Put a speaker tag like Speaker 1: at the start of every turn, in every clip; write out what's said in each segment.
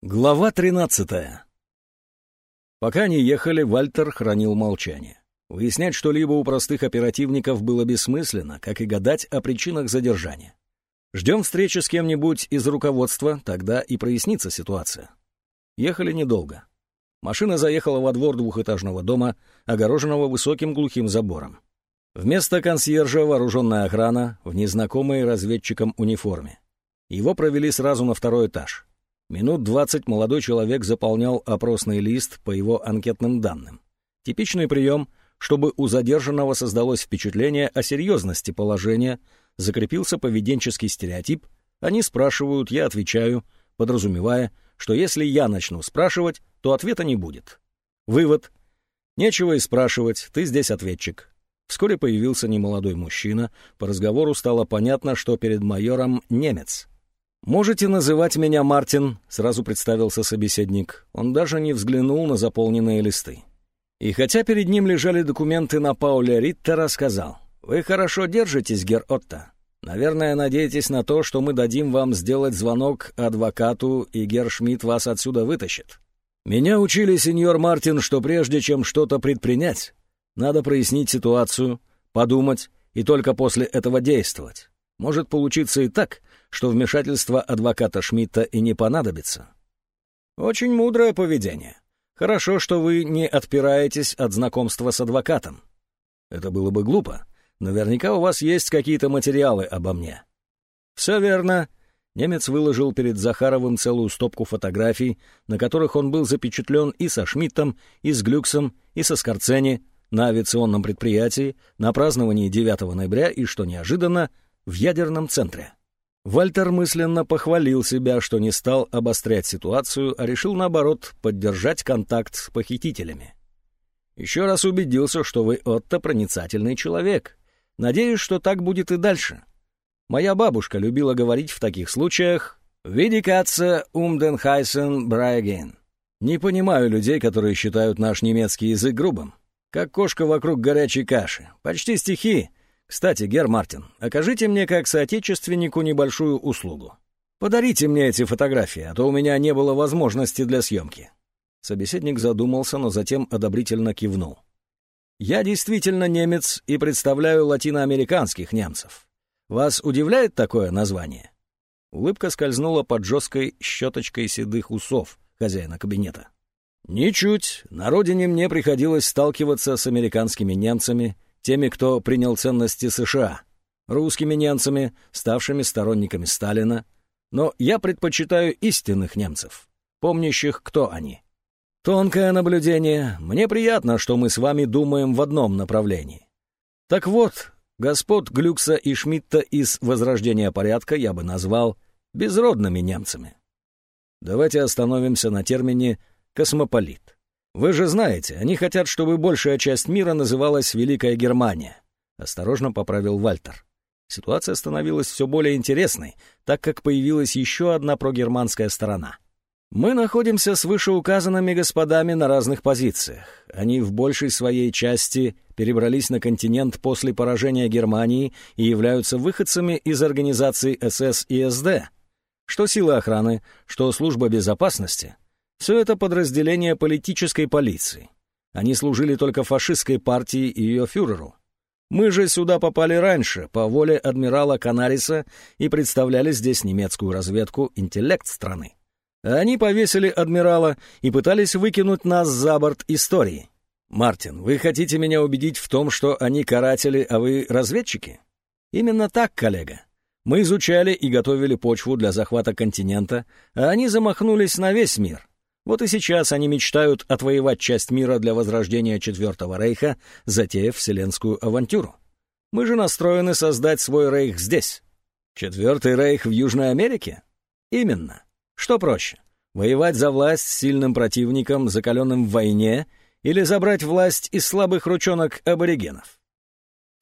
Speaker 1: Глава 13 Пока они ехали, Вальтер хранил молчание. Выяснять что-либо у простых оперативников было бессмысленно, как и гадать о причинах задержания. Ждем встречи с кем-нибудь из руководства, тогда и прояснится ситуация. Ехали недолго. Машина заехала во двор двухэтажного дома, огороженного высоким глухим забором. Вместо консьержа вооруженная охрана в незнакомой разведчикам униформе. Его провели сразу на второй этаж. Минут двадцать молодой человек заполнял опросный лист по его анкетным данным. Типичный прием, чтобы у задержанного создалось впечатление о серьезности положения, закрепился поведенческий стереотип, они спрашивают, я отвечаю, подразумевая, что если я начну спрашивать, то ответа не будет. Вывод. Нечего и спрашивать, ты здесь ответчик. Вскоре появился немолодой мужчина, по разговору стало понятно, что перед майором немец — «Можете называть меня Мартин», — сразу представился собеседник. Он даже не взглянул на заполненные листы. И хотя перед ним лежали документы на Пауля Риттера, сказал, «Вы хорошо держитесь, гер Отто. Наверное, надеетесь на то, что мы дадим вам сделать звонок адвокату, и гер Шмидт вас отсюда вытащит. Меня учили, сеньор Мартин, что прежде чем что-то предпринять, надо прояснить ситуацию, подумать и только после этого действовать. Может получиться и так, что вмешательство адвоката Шмидта и не понадобится. Очень мудрое поведение. Хорошо, что вы не отпираетесь от знакомства с адвокатом. Это было бы глупо. Наверняка у вас есть какие-то материалы обо мне. Все верно. Немец выложил перед Захаровым целую стопку фотографий, на которых он был запечатлен и со Шмидтом, и с Глюксом, и со Скорцени, на авиационном предприятии, на праздновании 9 ноября и, что неожиданно, в ядерном центре. Вальтер мысленно похвалил себя, что не стал обострять ситуацию, а решил, наоборот, поддержать контакт с похитителями. Еще раз убедился, что вы, Отто, проницательный человек. Надеюсь, что так будет и дальше. Моя бабушка любила говорить в таких случаях «Видикаться умденхайсен брайген». Не понимаю людей, которые считают наш немецкий язык грубым. Как кошка вокруг горячей каши. Почти стихи, кстати, Гер Мартин, окажите мне как соотечественнику небольшую услугу. Подарите мне эти фотографии, а то у меня не было возможности для съемки». Собеседник задумался, но затем одобрительно кивнул. «Я действительно немец и представляю латиноамериканских немцев. Вас удивляет такое название?» Улыбка скользнула под жесткой щеточкой седых усов хозяина кабинета. «Ничуть. На родине мне приходилось сталкиваться с американскими немцами, теми, кто принял ценности США, русскими немцами, ставшими сторонниками Сталина, но я предпочитаю истинных немцев, помнящих, кто они. Тонкое наблюдение. Мне приятно, что мы с вами думаем в одном направлении. Так вот, господ Глюкса и Шмидта из «Возрождения порядка» я бы назвал безродными немцами. Давайте остановимся на термине «космополит». Вы же знаете, они хотят, чтобы большая часть мира называлась Великая Германия. Осторожно поправил Вальтер. Ситуация становилась все более интересной, так как появилась еще одна прогерманская сторона. Мы находимся с вышеуказанными господами на разных позициях. Они в большей своей части перебрались на континент после поражения Германии и являются выходцами из организаций СС и СД. Что силы охраны, что служба безопасности — все это подразделение политической полиции. Они служили только фашистской партии и ее фюреру. Мы же сюда попали раньше, по воле адмирала Канариса, и представляли здесь немецкую разведку «Интеллект» страны. Они повесили адмирала и пытались выкинуть нас за борт истории. «Мартин, вы хотите меня убедить в том, что они каратели, а вы разведчики?» «Именно так, коллега. Мы изучали и готовили почву для захвата континента, а они замахнулись на весь мир. Вот и сейчас они мечтают отвоевать часть мира для возрождения Четвертого Рейха, затеяв вселенскую авантюру. Мы же настроены создать свой рейх здесь. Четвертый рейх в Южной Америке? Именно. Что проще? Воевать за власть с сильным противником, закаленным в войне, или забрать власть из слабых ручонок аборигенов?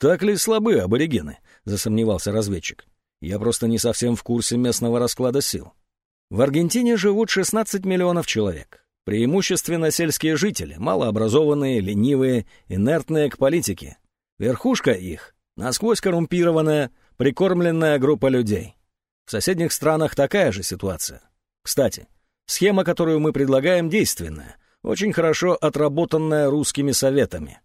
Speaker 1: «Так ли слабы аборигены?» — засомневался разведчик. «Я просто не совсем в курсе местного расклада сил». В Аргентине живут 16 миллионов человек. Преимущественно сельские жители, малообразованные, ленивые, инертные к политике. Верхушка их — насквозь коррумпированная, прикормленная группа людей. В соседних странах такая же ситуация. Кстати, Схема, которую мы предлагаем, действенная, очень хорошо отработанная русскими советами.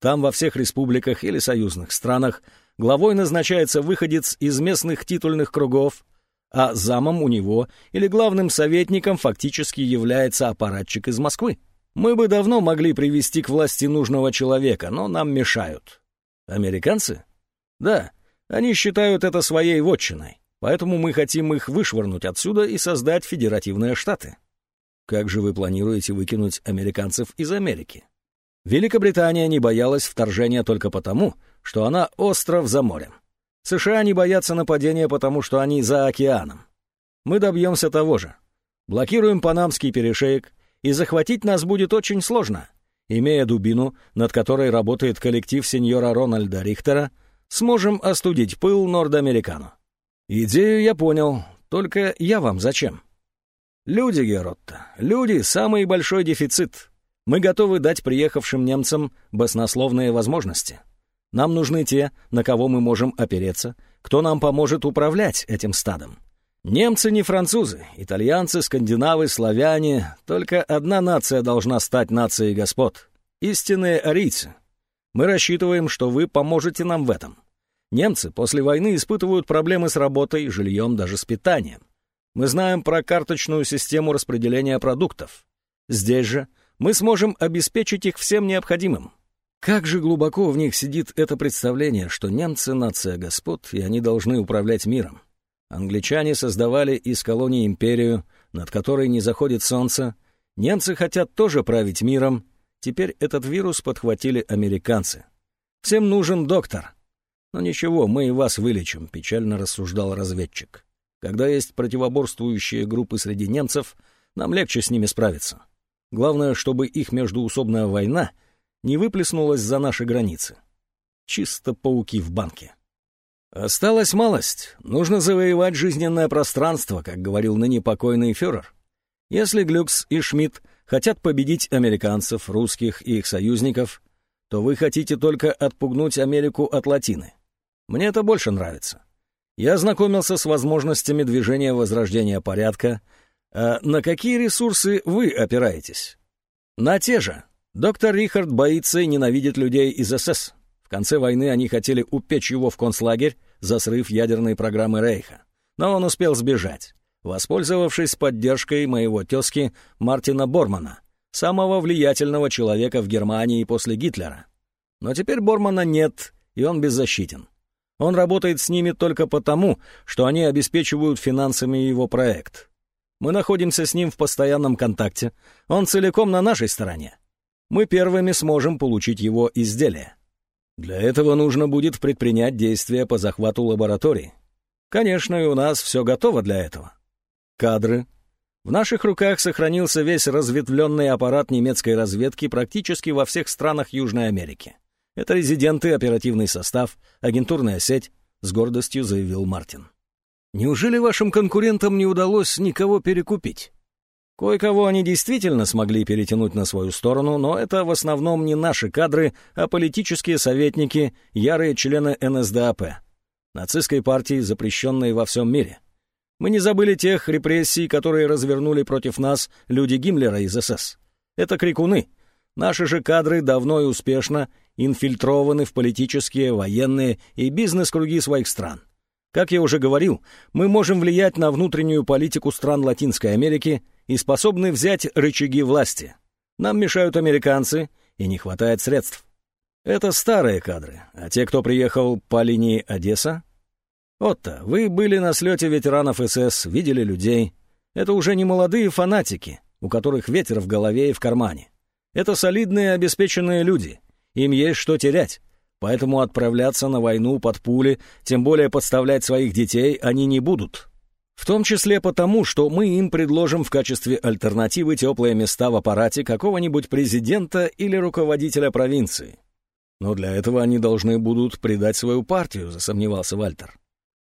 Speaker 1: Там во всех республиках или союзных странах главой назначается выходец из местных титульных кругов, а замом у него или главным советником фактически является аппаратчик из Москвы. Мы бы давно могли привести к власти нужного человека, но нам мешают. Американцы? Да, они считают это своей вотчиной, поэтому мы хотим их вышвырнуть отсюда и создать федеративные штаты. Как же вы планируете выкинуть американцев из Америки? Великобритания не боялась вторжения только потому, что она остров за морем. США не боятся нападения, потому что они за океаном. Мы добьемся того же. Блокируем Панамский перешеек, и захватить нас будет очень сложно. Имея дубину, над которой работает коллектив сеньора Рональда Рихтера, сможем остудить пыл Нордамерикану. Идею я понял, только я вам зачем? Люди, Геротта, люди — самый большой дефицит. Мы готовы дать приехавшим немцам баснословные возможности. Нам нужны те, на кого мы можем опереться, кто нам поможет управлять этим стадом. Немцы не французы, итальянцы, скандинавы, славяне. Только одна нация должна стать нацией господ. Истинные арийцы. Мы рассчитываем, что вы поможете нам в этом. Немцы после войны испытывают проблемы с работой, жильем, даже с питанием. Мы знаем про карточную систему распределения продуктов. Здесь же мы сможем обеспечить их всем необходимым. Как же глубоко в них сидит это представление, что немцы — нация господ, и они должны управлять миром. Англичане создавали из колонии империю, над которой не заходит солнце. Немцы хотят тоже править миром. Теперь этот вирус подхватили американцы. Всем нужен доктор. Но ничего, мы и вас вылечим, печально рассуждал разведчик. Когда есть противоборствующие группы среди немцев, нам легче с ними справиться. Главное, чтобы их междуусобная война не выплеснулась за наши границы. Чисто пауки в банке. Осталась малость. Нужно завоевать жизненное пространство, как говорил ныне покойный фюрер. Если Глюкс и Шмидт хотят победить американцев, русских и их союзников, то вы хотите только отпугнуть Америку от латины. Мне это больше нравится. Я ознакомился с возможностями движения возрождения порядка — а на какие ресурсы вы опираетесь? На те же. Доктор Рихард боится и ненавидит людей из СС. В конце войны они хотели упечь его в концлагерь за срыв ядерной программы Рейха. Но он успел сбежать, воспользовавшись поддержкой моего тезки Мартина Бормана, самого влиятельного человека в Германии после Гитлера. Но теперь Бормана нет, и он беззащитен. Он работает с ними только потому, что они обеспечивают финансами его проект. Мы находимся с ним в постоянном контакте. Он целиком на нашей стороне. Мы первыми сможем получить его изделие. Для этого нужно будет предпринять действия по захвату лаборатории. Конечно, и у нас все готово для этого. Кадры. В наших руках сохранился весь разветвленный аппарат немецкой разведки практически во всех странах Южной Америки. Это резиденты, оперативный состав, агентурная сеть, с гордостью заявил Мартин. Неужели вашим конкурентам не удалось никого перекупить? Кое-кого они действительно смогли перетянуть на свою сторону, но это в основном не наши кадры, а политические советники, ярые члены НСДАП, нацистской партии, запрещенной во всем мире. Мы не забыли тех репрессий, которые развернули против нас люди Гиммлера из СС. Это крикуны. Наши же кадры давно и успешно инфильтрованы в политические, военные и бизнес-круги своих стран. Как я уже говорил, мы можем влиять на внутреннюю политику стран Латинской Америки и способны взять рычаги власти. Нам мешают американцы, и не хватает средств. Это старые кадры, а те, кто приехал по линии Одесса? Отто, вы были на слете ветеранов СС, видели людей. Это уже не молодые фанатики, у которых ветер в голове и в кармане. Это солидные обеспеченные люди. Им есть что терять. Поэтому отправляться на войну под пули, тем более подставлять своих детей, они не будут. В том числе потому, что мы им предложим в качестве альтернативы теплые места в аппарате какого-нибудь президента или руководителя провинции. Но для этого они должны будут предать свою партию, засомневался Вальтер.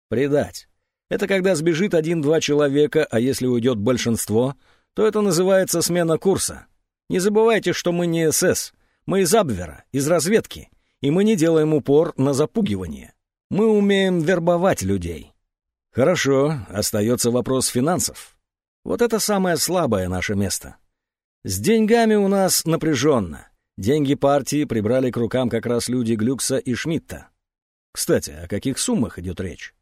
Speaker 1: Предать. Это когда сбежит один-два человека, а если уйдет большинство, то это называется смена курса. Не забывайте, что мы не СС, мы из Абвера, из разведки — и мы не делаем упор на запугивание. Мы умеем вербовать людей. Хорошо, остается вопрос финансов. Вот это самое слабое наше место. С деньгами у нас напряженно. Деньги партии прибрали к рукам как раз люди Глюкса и Шмидта. Кстати, о каких суммах идет речь?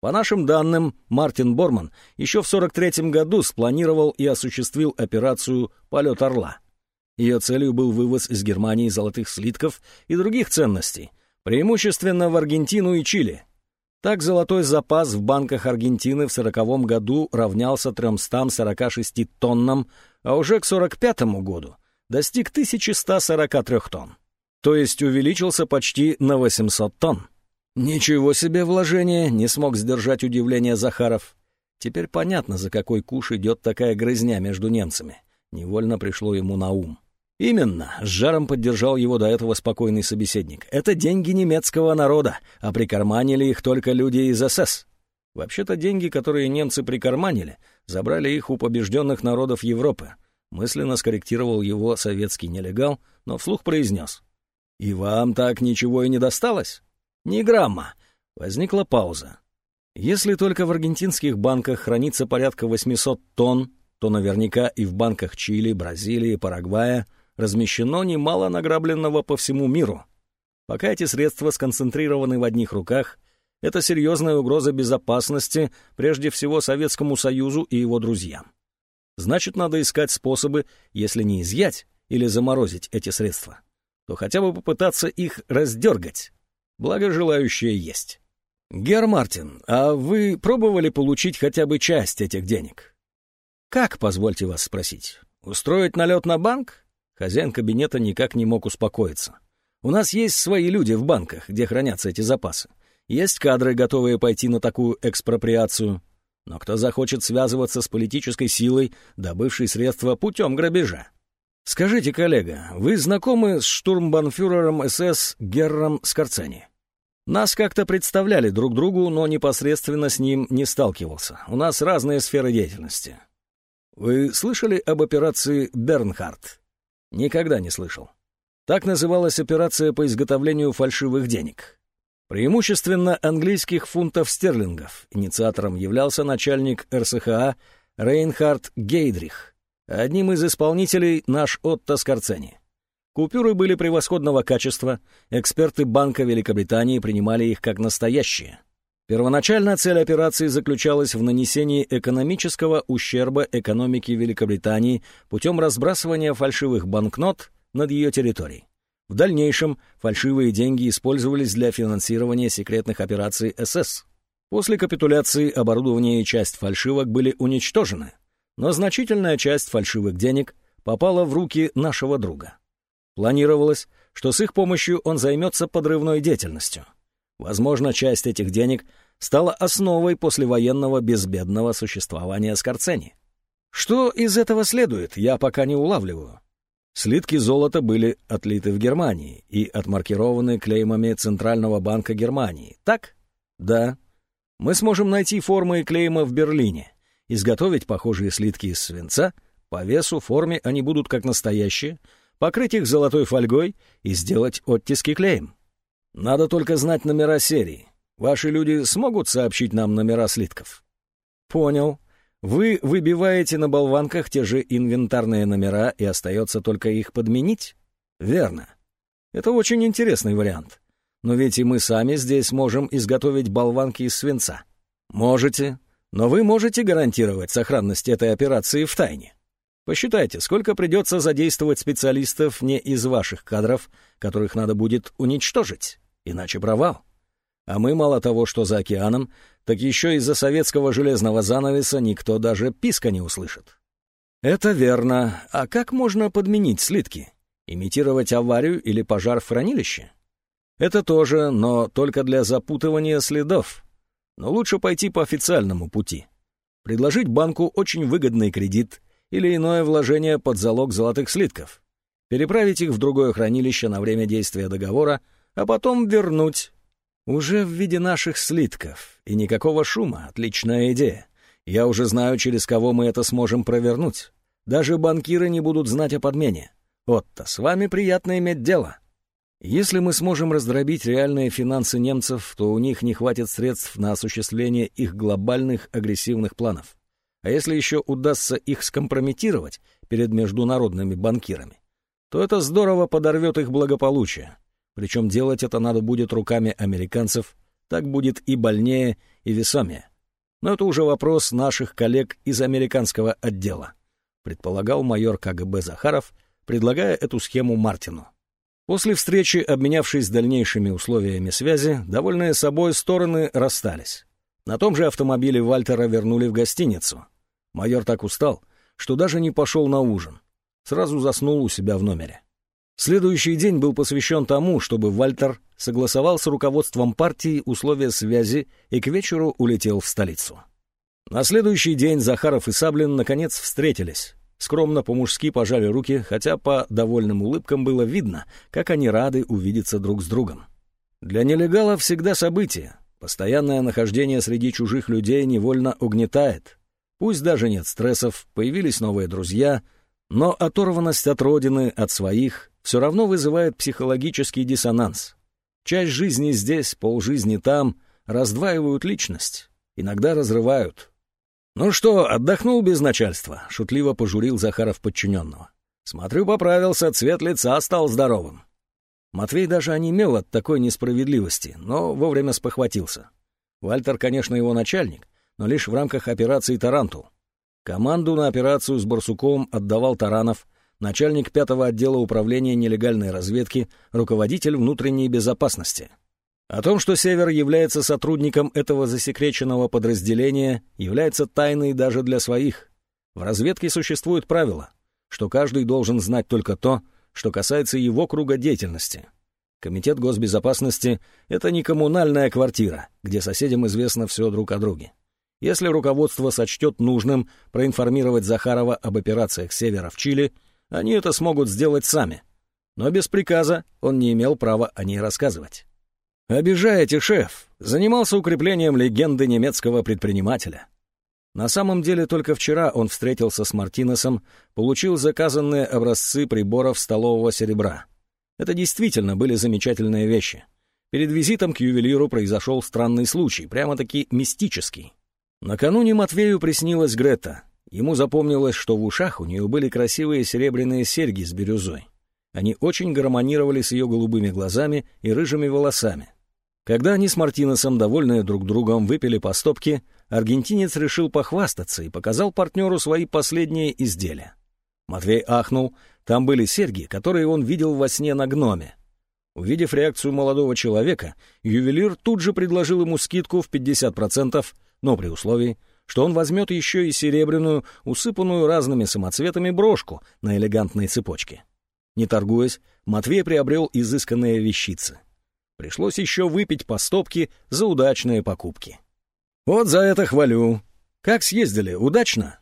Speaker 1: По нашим данным, Мартин Борман еще в 43-м году спланировал и осуществил операцию «Полет Орла». Ее целью был вывоз из Германии золотых слитков и других ценностей, преимущественно в Аргентину и Чили. Так золотой запас в банках Аргентины в 40 году равнялся 346 тоннам, а уже к 45 году достиг 1143 тонн, то есть увеличился почти на 800 тонн. «Ничего себе вложение!» — не смог сдержать удивление Захаров. Теперь понятно, за какой куш идет такая грызня между немцами. Невольно пришло ему на ум. «Именно», — с жаром поддержал его до этого спокойный собеседник. «Это деньги немецкого народа, а прикарманили их только люди из СС. Вообще-то деньги, которые немцы прикарманили, забрали их у побежденных народов Европы». Мысленно скорректировал его советский нелегал, но вслух произнес. «И вам так ничего и не досталось?» Ни грамма. Возникла пауза. Если только в аргентинских банках хранится порядка 800 тонн, то наверняка и в банках Чили, Бразилии, Парагвая размещено немало награбленного по всему миру. Пока эти средства сконцентрированы в одних руках, это серьезная угроза безопасности прежде всего Советскому Союзу и его друзьям. Значит, надо искать способы, если не изъять или заморозить эти средства, то хотя бы попытаться их раздергать. Благо, желающие есть. Гер Мартин, а вы пробовали получить хотя бы часть этих денег? Как, позвольте вас спросить? Устроить налет на банк? Хозяин кабинета никак не мог успокоиться. У нас есть свои люди в банках, где хранятся эти запасы. Есть кадры, готовые пойти на такую экспроприацию. Но кто захочет связываться с политической силой, добывшей средства путем грабежа? «Скажите, коллега, вы знакомы с штурмбанфюрером СС Герром Скорцени?» «Нас как-то представляли друг другу, но непосредственно с ним не сталкивался. У нас разные сферы деятельности». «Вы слышали об операции «Бернхард»?» «Никогда не слышал. Так называлась операция по изготовлению фальшивых денег. Преимущественно английских фунтов стерлингов. Инициатором являлся начальник РСХА Рейнхард Гейдрих». Одним из исполнителей наш Отто Скорцени. Купюры были превосходного качества, эксперты Банка Великобритании принимали их как настоящие. Первоначально цель операции заключалась в нанесении экономического ущерба экономике Великобритании путем разбрасывания фальшивых банкнот над ее территорией. В дальнейшем фальшивые деньги использовались для финансирования секретных операций СС. После капитуляции оборудование и часть фальшивок были уничтожены, но значительная часть фальшивых денег попала в руки нашего друга. Планировалось, что с их помощью он займется подрывной деятельностью. Возможно, часть этих денег стала основой послевоенного безбедного существования Скорцени. Что из этого следует, я пока не улавливаю. Слитки золота были отлиты в Германии и отмаркированы клеймами Центрального банка Германии. Так? Да. Мы сможем найти формы и клейма в Берлине изготовить похожие слитки из свинца, по весу, форме они будут как настоящие, покрыть их золотой фольгой и сделать оттиски клеем. Надо только знать номера серии. Ваши люди смогут сообщить нам номера слитков? Понял. Вы выбиваете на болванках те же инвентарные номера и остается только их подменить? Верно. Это очень интересный вариант. Но ведь и мы сами здесь можем изготовить болванки из свинца. Можете, но вы можете гарантировать сохранность этой операции в тайне. Посчитайте, сколько придется задействовать специалистов не из ваших кадров, которых надо будет уничтожить, иначе провал. А мы мало того, что за океаном, так еще из-за советского железного занавеса никто даже писка не услышит. Это верно. А как можно подменить слитки? Имитировать аварию или пожар в хранилище? Это тоже, но только для запутывания следов. Но лучше пойти по официальному пути. Предложить банку очень выгодный кредит или иное вложение под залог золотых слитков. Переправить их в другое хранилище на время действия договора, а потом вернуть. Уже в виде наших слитков. И никакого шума. Отличная идея. Я уже знаю, через кого мы это сможем провернуть. Даже банкиры не будут знать о подмене. Отто, с вами приятно иметь дело. Если мы сможем раздробить реальные финансы немцев, то у них не хватит средств на осуществление их глобальных агрессивных планов. А если еще удастся их скомпрометировать перед международными банкирами, то это здорово подорвет их благополучие. Причем делать это надо будет руками американцев, так будет и больнее, и весомее. Но это уже вопрос наших коллег из американского отдела, предполагал майор КГБ Захаров, предлагая эту схему Мартину. После встречи, обменявшись дальнейшими условиями связи, довольные собой стороны расстались. На том же автомобиле Вальтера вернули в гостиницу. Майор так устал, что даже не пошел на ужин. Сразу заснул у себя в номере. Следующий день был посвящен тому, чтобы Вальтер согласовал с руководством партии условия связи и к вечеру улетел в столицу. На следующий день Захаров и Саблин наконец встретились. Скромно по-мужски пожали руки, хотя по довольным улыбкам было видно, как они рады увидеться друг с другом. Для нелегала всегда событие. Постоянное нахождение среди чужих людей невольно угнетает. Пусть даже нет стрессов, появились новые друзья, но оторванность от родины, от своих, все равно вызывает психологический диссонанс. Часть жизни здесь, полжизни там, раздваивают личность, иногда разрывают. «Ну что, отдохнул без начальства?» — шутливо пожурил Захаров подчиненного. «Смотрю, поправился, цвет лица стал здоровым». Матвей даже онемел от такой несправедливости, но вовремя спохватился. Вальтер, конечно, его начальник, но лишь в рамках операции «Тарантул». Команду на операцию с Барсуком отдавал Таранов, начальник пятого отдела управления нелегальной разведки, руководитель внутренней безопасности. О том, что Север является сотрудником этого засекреченного подразделения, является тайной даже для своих. В разведке существует правило, что каждый должен знать только то, что касается его круга деятельности. Комитет госбезопасности — это не коммунальная квартира, где соседям известно все друг о друге. Если руководство сочтет нужным проинформировать Захарова об операциях Севера в Чили, они это смогут сделать сами. Но без приказа он не имел права о ней рассказывать. «Обижаете, шеф!» Занимался укреплением легенды немецкого предпринимателя. На самом деле только вчера он встретился с Мартинесом, получил заказанные образцы приборов столового серебра. Это действительно были замечательные вещи. Перед визитом к ювелиру произошел странный случай, прямо-таки мистический. Накануне Матвею приснилась Грета. Ему запомнилось, что в ушах у нее были красивые серебряные серьги с бирюзой. Они очень гармонировали с ее голубыми глазами и рыжими волосами. Когда они с Мартинесом, довольные друг другом, выпили по стопке, аргентинец решил похвастаться и показал партнеру свои последние изделия. Матвей ахнул, там были серьги, которые он видел во сне на гноме. Увидев реакцию молодого человека, ювелир тут же предложил ему скидку в 50%, но при условии, что он возьмет еще и серебряную, усыпанную разными самоцветами брошку на элегантной цепочке. Не торгуясь, Матвей приобрел изысканные вещицы. Пришлось еще выпить по стопке за удачные покупки. «Вот за это хвалю. Как съездили, удачно?»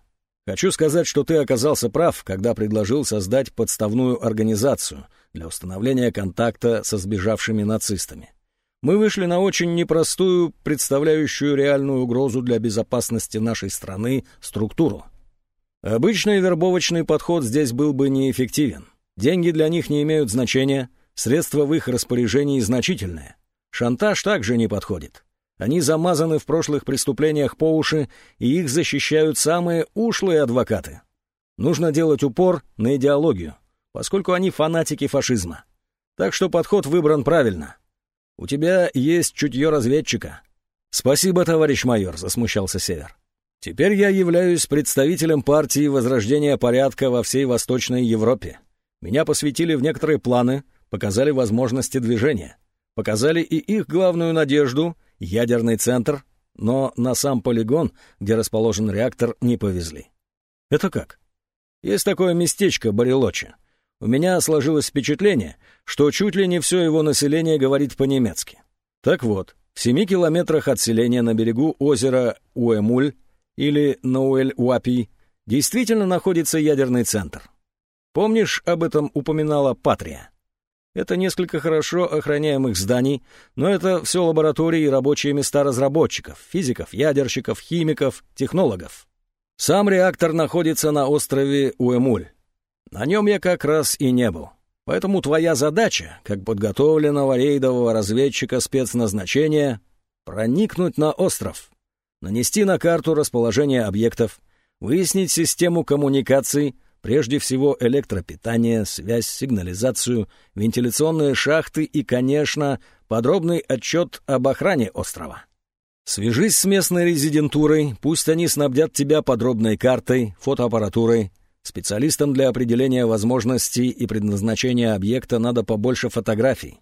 Speaker 1: «Хочу сказать, что ты оказался прав, когда предложил создать подставную организацию для установления контакта со сбежавшими нацистами мы вышли на очень непростую, представляющую реальную угрозу для безопасности нашей страны, структуру. Обычный вербовочный подход здесь был бы неэффективен. Деньги для них не имеют значения, средства в их распоряжении значительные. Шантаж также не подходит. Они замазаны в прошлых преступлениях по уши, и их защищают самые ушлые адвокаты. Нужно делать упор на идеологию, поскольку они фанатики фашизма. Так что подход выбран правильно — у тебя есть чутье разведчика». «Спасибо, товарищ майор», — засмущался Север. «Теперь я являюсь представителем партии Возрождения порядка во всей Восточной Европе. Меня посвятили в некоторые планы, показали возможности движения. Показали и их главную надежду — ядерный центр, но на сам полигон, где расположен реактор, не повезли. Это как? Есть такое местечко Барелочи. У меня сложилось впечатление, что чуть ли не все его население говорит по-немецки. Так вот, в семи километрах от селения на берегу озера Уэмуль или Науэль-Уапи действительно находится ядерный центр. Помнишь, об этом упоминала Патрия? Это несколько хорошо охраняемых зданий, но это все лаборатории и рабочие места разработчиков, физиков, ядерщиков, химиков, технологов. Сам реактор находится на острове Уэмуль. На нем я как раз и не был. Поэтому твоя задача, как подготовленного рейдового разведчика спецназначения, проникнуть на остров, нанести на карту расположение объектов, выяснить систему коммуникаций, прежде всего электропитание, связь, сигнализацию, вентиляционные шахты и, конечно, подробный отчет об охране острова. Свяжись с местной резидентурой, пусть они снабдят тебя подробной картой, фотоаппаратурой. Специалистам для определения возможностей и предназначения объекта надо побольше фотографий.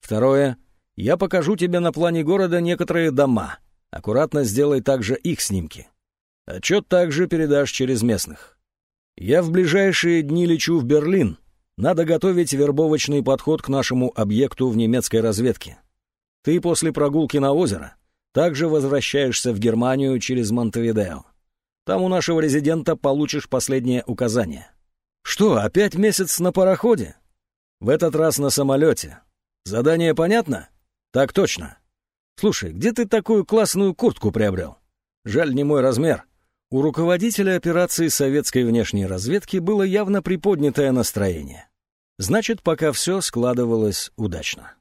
Speaker 1: Второе. Я покажу тебе на плане города некоторые дома. Аккуратно сделай также их снимки. Отчет также передашь через местных. Я в ближайшие дни лечу в Берлин. Надо готовить вербовочный подход к нашему объекту в немецкой разведке. Ты после прогулки на озеро также возвращаешься в Германию через Монтевидео. Там у нашего резидента получишь последнее указание. Что, опять месяц на пароходе? В этот раз на самолете. Задание понятно? Так точно. Слушай, где ты такую классную куртку приобрел? Жаль, не мой размер. У руководителя операции советской внешней разведки было явно приподнятое настроение. Значит, пока все складывалось удачно.